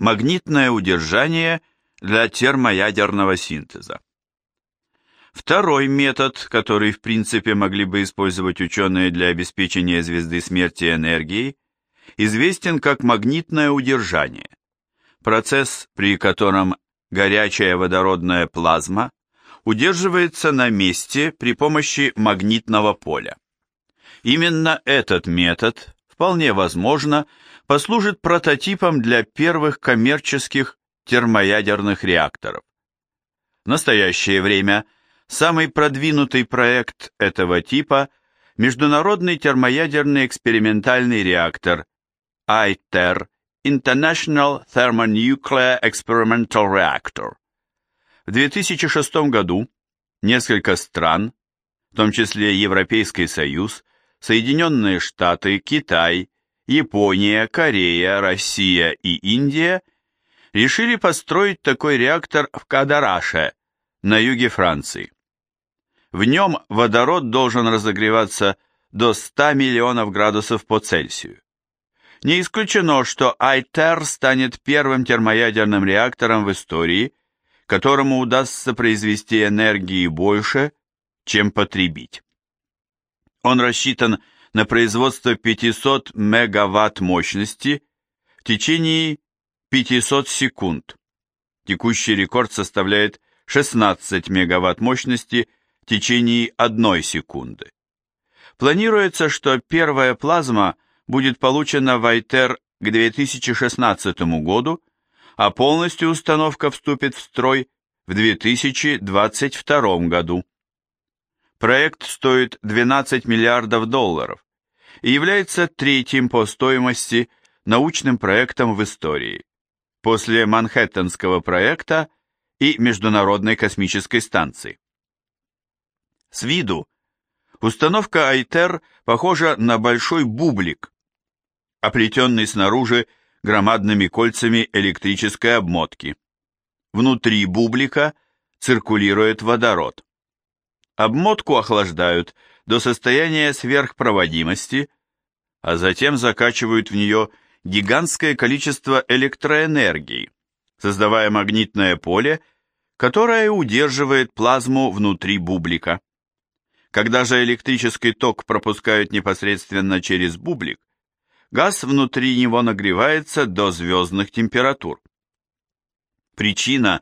Магнитное удержание для термоядерного синтеза. Второй метод, который в принципе могли бы использовать ученые для обеспечения звезды смерти энергией, известен как магнитное удержание. Процесс, при котором горячая водородная плазма удерживается на месте при помощи магнитного поля. Именно этот метод, вполне возможно, послужит прототипом для первых коммерческих термоядерных реакторов. В настоящее время – Самый продвинутый проект этого типа – Международный термоядерный экспериментальный реактор ITER International Thermonuclear Experimental Reactor. В 2006 году несколько стран, в том числе Европейский Союз, Соединенные Штаты, Китай, Япония, Корея, Россия и Индия решили построить такой реактор в Кадараше на юге Франции. В нем водород должен разогреваться до 100 миллионов градусов по Цельсию. Не исключено, что ITER станет первым термоядерным реактором в истории, которому удастся произвести энергии больше, чем потребить. Он рассчитан на производство 500 мегаватт мощности в течение 500 секунд. Текущий рекорд составляет 16 мегаватт мощности – в течение одной секунды. Планируется, что первая плазма будет получена в Айтер к 2016 году, а полностью установка вступит в строй в 2022 году. Проект стоит 12 миллиардов долларов и является третьим по стоимости научным проектом в истории, после Манхэттенского проекта и Международной космической станции. С виду установка Айтер похожа на большой бублик, оплетенный снаружи громадными кольцами электрической обмотки. Внутри бублика циркулирует водород. Обмотку охлаждают до состояния сверхпроводимости, а затем закачивают в нее гигантское количество электроэнергии, создавая магнитное поле, которое удерживает плазму внутри бублика. Когда же электрический ток пропускают непосредственно через бублик, газ внутри него нагревается до звездных температур. Причина,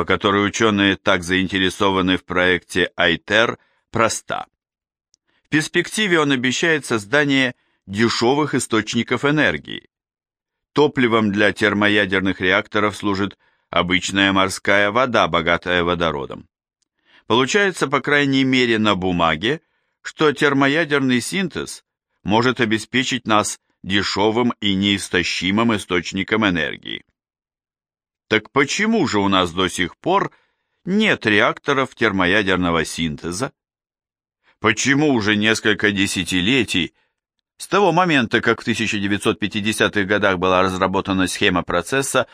по которой ученые так заинтересованы в проекте ITER, проста. В перспективе он обещает создание дешевых источников энергии. Топливом для термоядерных реакторов служит обычная морская вода, богатая водородом. Получается, по крайней мере на бумаге, что термоядерный синтез может обеспечить нас дешевым и неистощимым источником энергии. Так почему же у нас до сих пор нет реакторов термоядерного синтеза? Почему уже несколько десятилетий, с того момента, как в 1950-х годах была разработана схема процесса,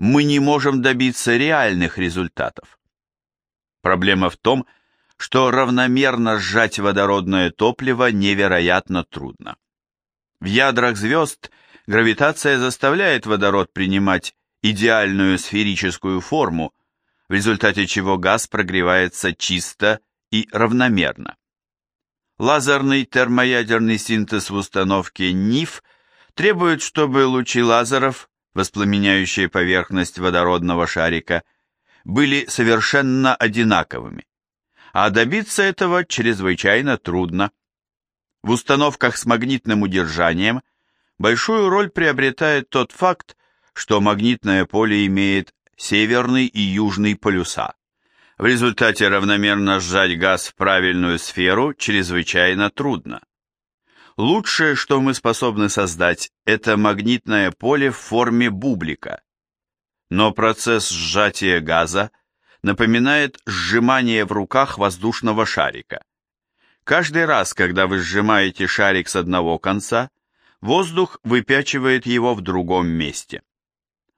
мы не можем добиться реальных результатов? Проблема в том, что равномерно сжать водородное топливо невероятно трудно. В ядрах звезд гравитация заставляет водород принимать идеальную сферическую форму, в результате чего газ прогревается чисто и равномерно. Лазерный термоядерный синтез в установке НИФ требует, чтобы лучи лазеров, воспламеняющие поверхность водородного шарика, были совершенно одинаковыми, а добиться этого чрезвычайно трудно. В установках с магнитным удержанием большую роль приобретает тот факт, что магнитное поле имеет северный и южный полюса. В результате равномерно сжать газ в правильную сферу чрезвычайно трудно. Лучшее, что мы способны создать, это магнитное поле в форме бублика, но процесс сжатия газа напоминает сжимание в руках воздушного шарика. Каждый раз, когда вы сжимаете шарик с одного конца, воздух выпячивает его в другом месте.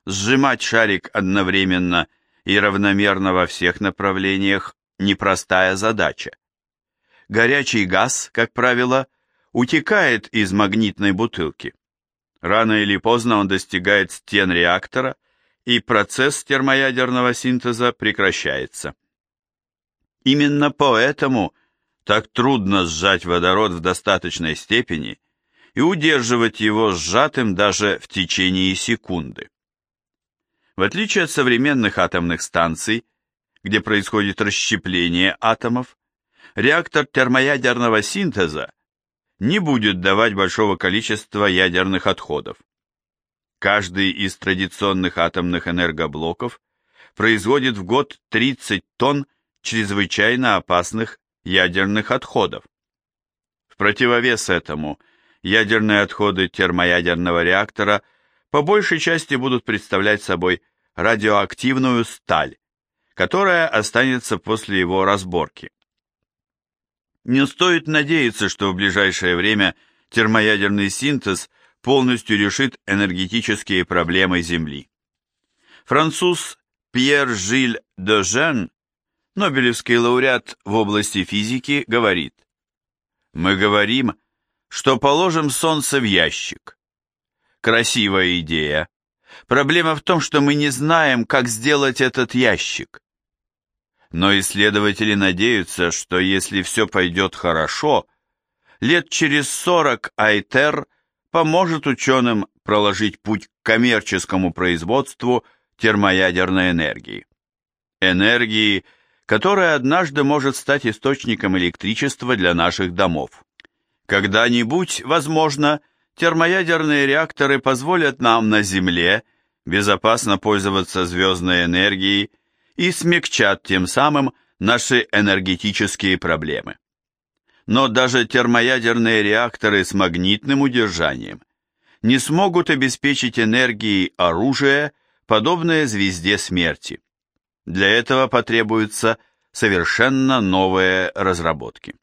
Сжимать шарик одновременно и равномерно во всех направлениях – непростая задача. Горячий газ, как правило, утекает из магнитной бутылки. Рано или поздно он достигает стен реактора – и процесс термоядерного синтеза прекращается. Именно поэтому так трудно сжать водород в достаточной степени и удерживать его сжатым даже в течение секунды. В отличие от современных атомных станций, где происходит расщепление атомов, реактор термоядерного синтеза не будет давать большого количества ядерных отходов. Каждый из традиционных атомных энергоблоков производит в год 30 тонн чрезвычайно опасных ядерных отходов. В противовес этому ядерные отходы термоядерного реактора по большей части будут представлять собой радиоактивную сталь, которая останется после его разборки. Не стоит надеяться, что в ближайшее время термоядерный синтез полностью решит энергетические проблемы Земли. Француз Пьер Жиль де Жен, Нобелевский лауреат в области физики, говорит, «Мы говорим, что положим Солнце в ящик. Красивая идея. Проблема в том, что мы не знаем, как сделать этот ящик. Но исследователи надеются, что если все пойдет хорошо, лет через 40 Айтер поможет ученым проложить путь к коммерческому производству термоядерной энергии. Энергии, которая однажды может стать источником электричества для наших домов. Когда-нибудь, возможно, термоядерные реакторы позволят нам на Земле безопасно пользоваться звездной энергией и смягчат тем самым наши энергетические проблемы. Но даже термоядерные реакторы с магнитным удержанием не смогут обеспечить энергией оружие, подобное звезде смерти. Для этого потребуются совершенно новые разработки.